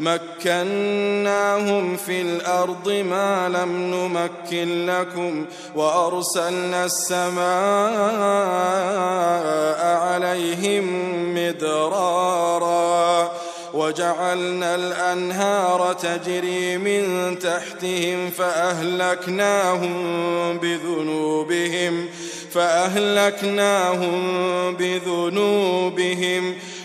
مكناهم في الأرض ما لم نمكن لكم وأرسلنا السماء عليهم مدرارا وجعلنا الأنهار تجري من تحتهم فأهلكناهم بذنوبهم فأهلكناهم بذنوبهم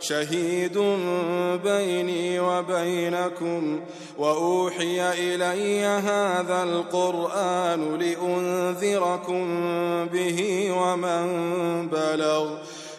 شهيد بيني وبينكم وأوحي إلي هذا القرآن لأنذركم به ومن بلغ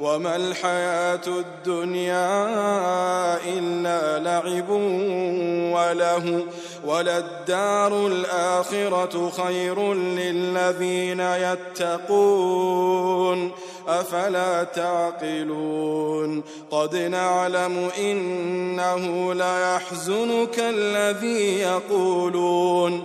وما الحياة الدنيا إلا لعب وله وللدار الآخرة خير للذين يتقون أفلا تعقلون قد نعلم إنه ليحزنك الذي يقولون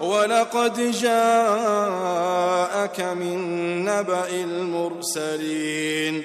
ولقد جاءك من نبأ المرسلين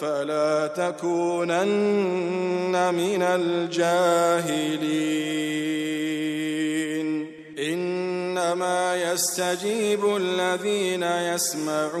فلا تكونن من الجاهلين. إنما يستجيب الذين يسمعون.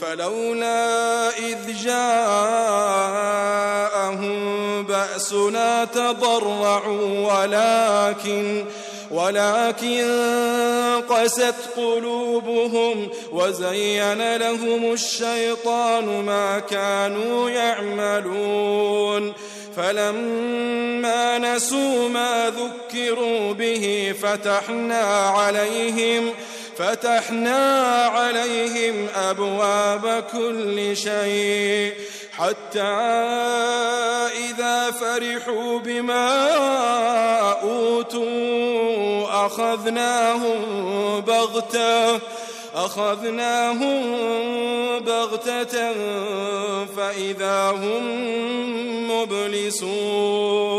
فلولا إذ جاءهم بأسنا تضرعوا ولكن ولكن قست قلوبهم وزين لهم الشيطان ما كانوا يعملون. فلما نسوا ما ذكروا به فتحنا عليهم فتحنا عليهم أبواب كل شيء حتى إذا فرحوا بما أوتوا أخذناهم بغتة أخذناهم بغتة فإذا هم مبلسون.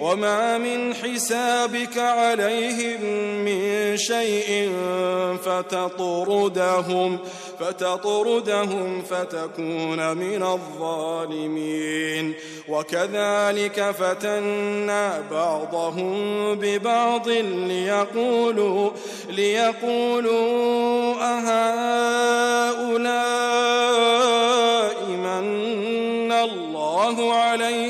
وما من حسابك عليهم من شيء فتطردهم فتطردهم فتكون من الظالمين. وكذلك فتنا بعضهم ببعض ليقولوا ليقولوا أهؤلاء من الله عليهم؟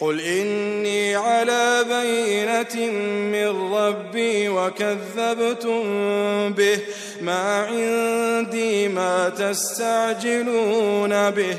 قل إني على بينة من ربي وكذبتم به ما عندي ما تستعجلون به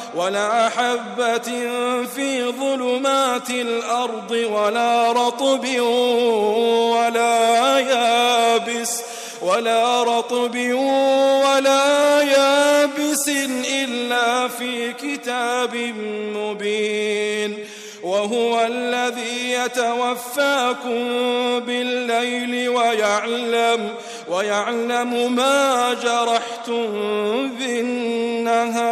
ولا حبة في ظلمات الأرض ولا رطب ولا يابس ولا رطب ولا يابس إلا في كتاب مبين وهو الذي يتوفاكم بالليل ويعلم ويعلم ما جرحتم بالنهار.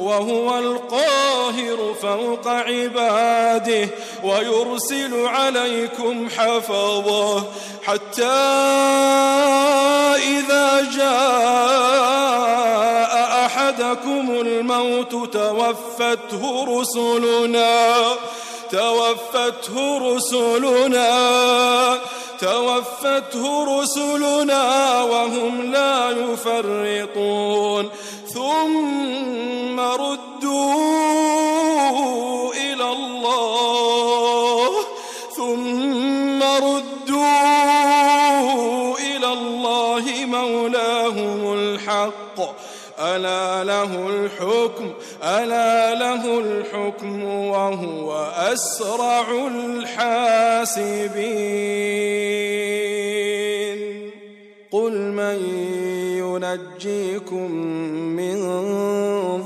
وهو القاهر فوق عباده ويرسل عليكم حفظه حتى إذا جاء أحدكم الموت توفته رسلنا توفته رسلنا توفته رسلنا وهم لا يفرطون. ثم ردوا إلى الله. ثم ردوا إلى الله مولاهم الحق. ألا له الحكم؟ ألا له الحكم وهو أسرع الحاسبين. قل من ينجيكم من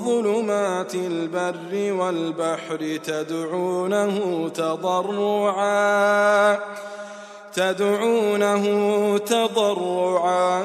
ظلمات البر والبحر تدعونه تضرعا تدعونه تضرعا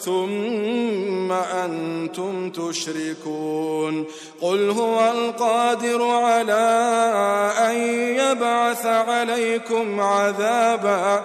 ثم أنتم تشركون قل هو القادر على أن يبعث عليكم عذابا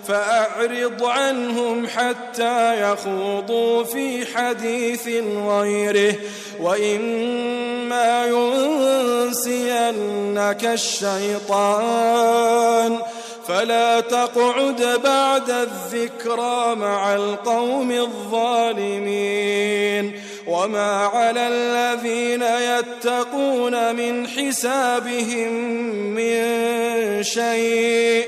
فأعرض عنهم حتى يخوضوا في حديث غيره. وإما ينسينك الشيطان. فلا تقعد بعد الذكرى مع القوم الظالمين. وما على الذين يتقون من حسابهم من شيء.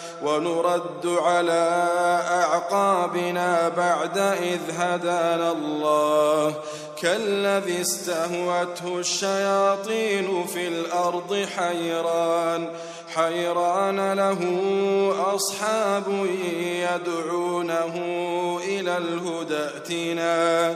ونرد على أعقابنا بعد إذ هدانا الله. كالذي استهوته الشياطين في الأرض حيران. حيران له أصحاب يدعونه إلى الهدى ائتنا.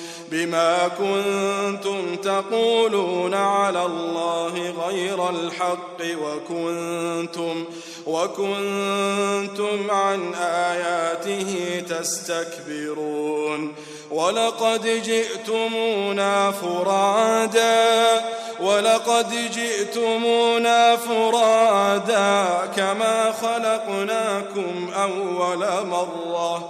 بما كنتم تقولون على الله غير الحق وكنتم وكنتم عن آياته تستكبرون ولقد جئتمونا فرادا ولقد جئتمونا فرادا كما خلقناكم أول مرة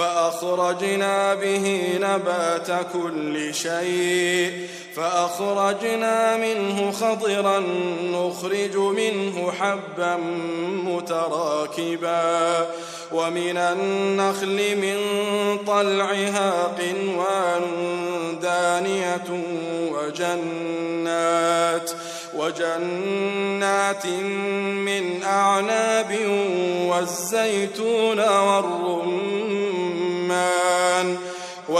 فأخرجنا به نبات كل شيء فأخرجنا منه خضرا نخرج منه حبا متراكبا ومن النخل من طلعها قنوان دانية وجنات وجنات من أعناب والزيتون والرمان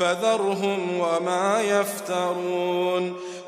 فذرهم وما يفترون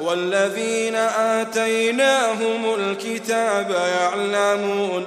والذين آتيناهم الكتاب يعلمون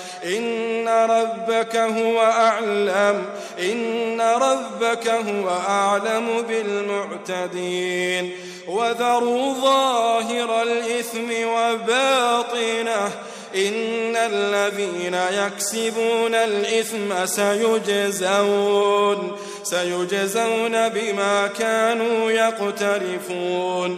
إن ربك هو أعلم إن ربك هو أعلم بالمعتدين. وذروا ظاهر الإثم وباطنه إن الذين يكسبون الإثم سيجزون سيجزون بما كانوا يقترفون.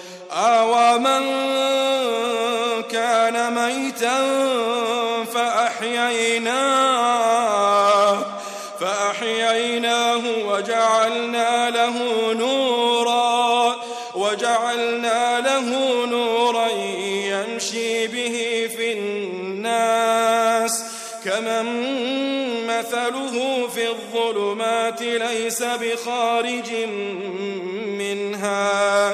أومن كان ميتا فأحييناه فأحييناه وجعلنا له نورا وجعلنا له نورا يمشي به في الناس. كمن مثله في الظلمات ليس بخارج منها.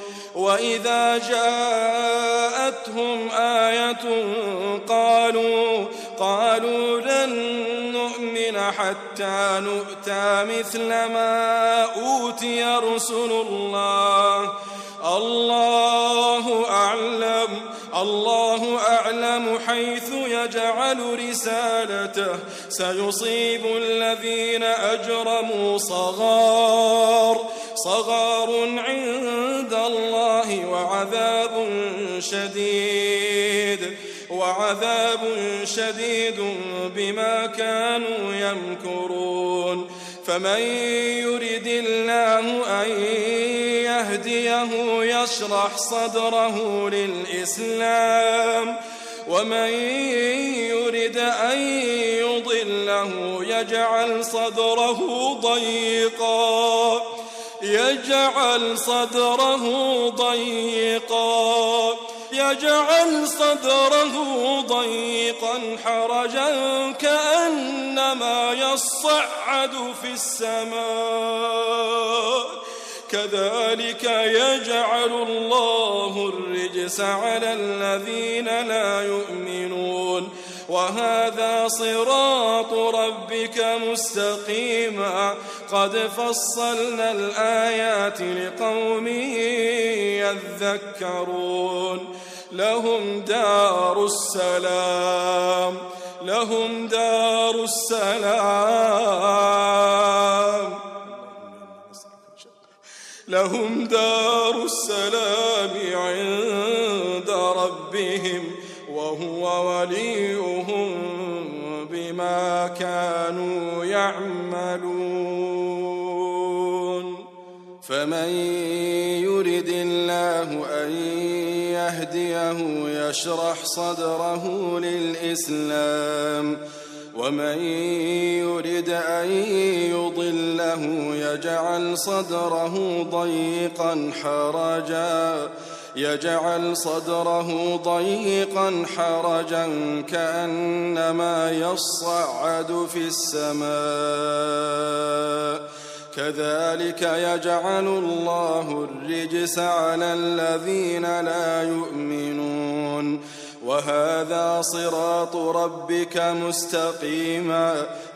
وإذا جاءتهم آية قالوا قالوا لن نؤمن حتى نؤتى مثل ما أوتي رسل الله. الله أعلم الله أعلم حيث يجعل رسالته. سيصيب الذين أجرموا صغار. صغار عند الله وعذاب شديد وعذاب شديد بما كانوا يمكرون. فمن يرد الله أن يهديه يشرح صدره للإسلام ومن يرد أن يضله يجعل صدره ضيقا. يجعل صدره ضيقا يجعل صدره ضيقا حرجا كأنما يصعد في السماء. كذلك يجعل الله الرجس على الذين لا يؤمنون. وهذا صراط ربك مستقيما. قد فصلنا الآيات لقوم يذكرون. لهم دار السلام. لهم دار السلام. لهم دار السلام عند ربهم. وهو وليهم بما كانوا يعملون. فمن يرد الله أن يهديه يشرح صدره للإسلام ومن يرد أن يضله يجعل صدره ضيقا حرجا. يجعل صدره ضيقا حرجا كأنما يصعد في السماء. كذلك يجعل الله الرجس على الذين لا يؤمنون. وهذا صراط ربك مستقيما.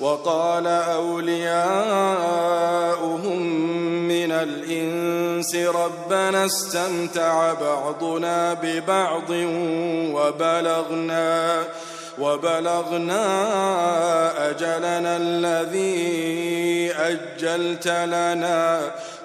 وقال أولياؤهم من الإنس ربنا استمتع بعضنا ببعض وبلغنا وبلغنا أجلنا الذي أجلت لنا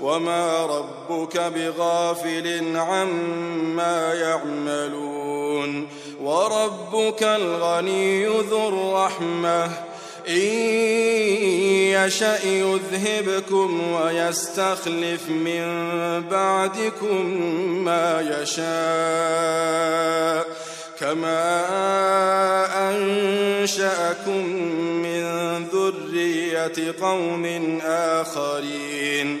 وما ربك بغافل عما يعملون وربك الغني ذو الرحمة إن يشأ يذهبكم ويستخلف من بعدكم ما يشاء كما أنشأكم من ذرية قوم آخرين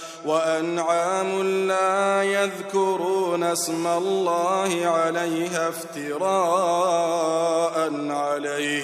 وأنعام لا يذكرون اسم الله عليها افتراء عليه.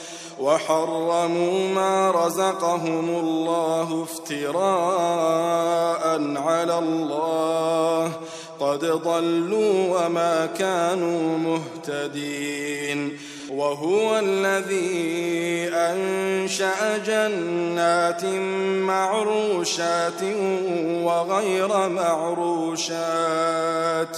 وحرموا ما رزقهم الله افتراء على الله. قد ضلوا وما كانوا مهتدين. وهو الذي أنشأ جنات معروشات وغير معروشات.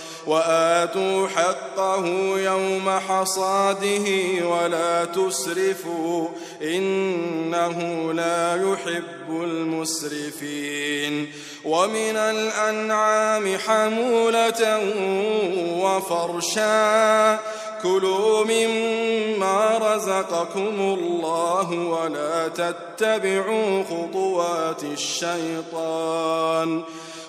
وآتوا حقه يوم حصاده ولا تسرفوا إنه لا يحب المسرفين ومن الأنعام حمولة وفرشا كلوا مما رزقكم الله ولا تتبعوا خطوات الشيطان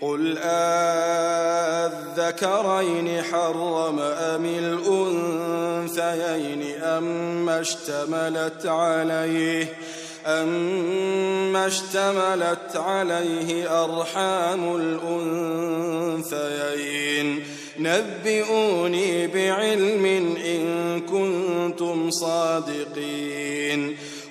قل أذكرين حرم أم الأنثيين أم اشتملت عليه أما اشتملت عليه أرحام الأنثيين نبئوني بعلم إن كنتم صادقين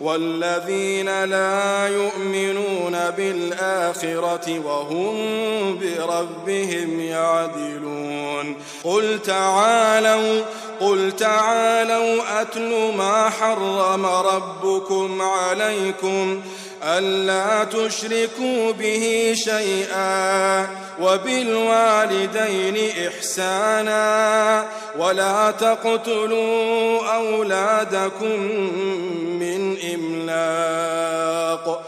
والذين لا يؤمنون بالآخرة وهم بربهم يعدلون. قل تعالوا قل تعالوا أتل ما حرم ربكم عليكم. ألا تشركوا به شيئا وبالوالدين إحسانا ولا تقتلوا أولادكم من إملاق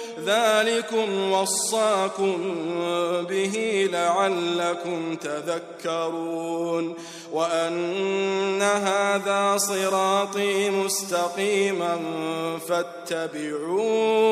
ذلكم وصاكم به لعلكم تذكرون وأن هذا صراطي مستقيما فاتبعوه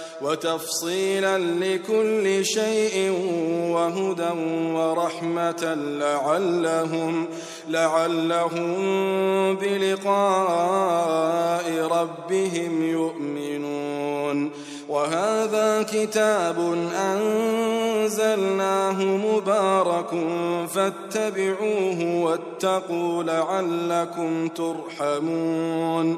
وتفصيلا لكل شيء وهدى ورحمة لعلهم لعلهم بلقاء ربهم يؤمنون. وهذا كتاب أنزلناه مبارك فاتبعوه واتقوا لعلكم ترحمون.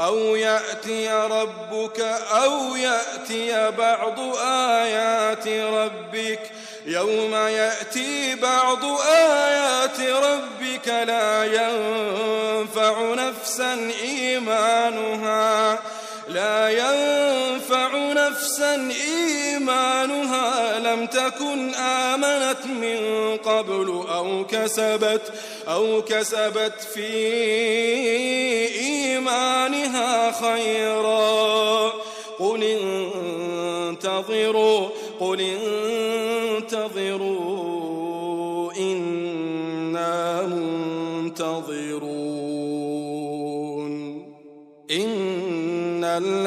أو يأتي ربك أو يأتي بعض آيات ربك. يوم يأتي بعض آيات ربك لا ينفع نفسا إيمانها. لا ينفع نفسا إيمانها. لم تكن آمنت من قبل أو كسبت أو كسبت في إيمانها خيرا. قل انتظروا قل انتظروا.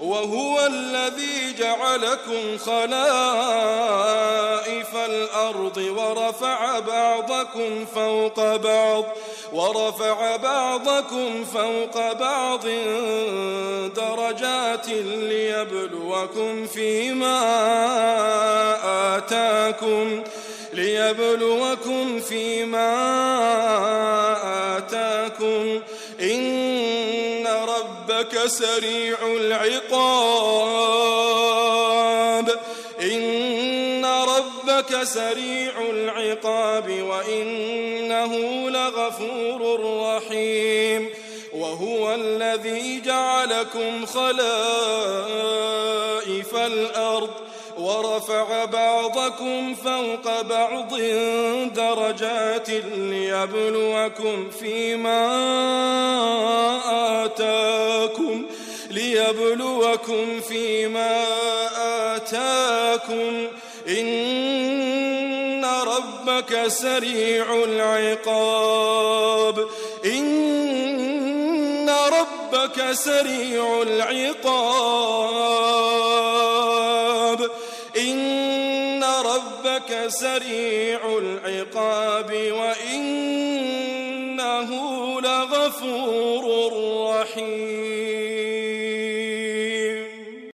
وهو الذي جعلكم خلائف الأرض ورفع بعضكم فوق بعض ورفع بعضكم فوق بعض درجات ليبلوكم فيما آتاكم ليبلوكم فيما آتاكم. سريع العقاب. إن ربك سريع العقاب وإنه لغفور رحيم. وهو الذي جعلكم خلائف الأرض ورفع بعضكم فوق بعض درجات ليبلوكم فيما آتاكم ليبلوكم فيما آتاكم. إن ربك سريع العقاب. إن ربك سريع العقاب. سريع العقاب وإنه لغفور رحيم.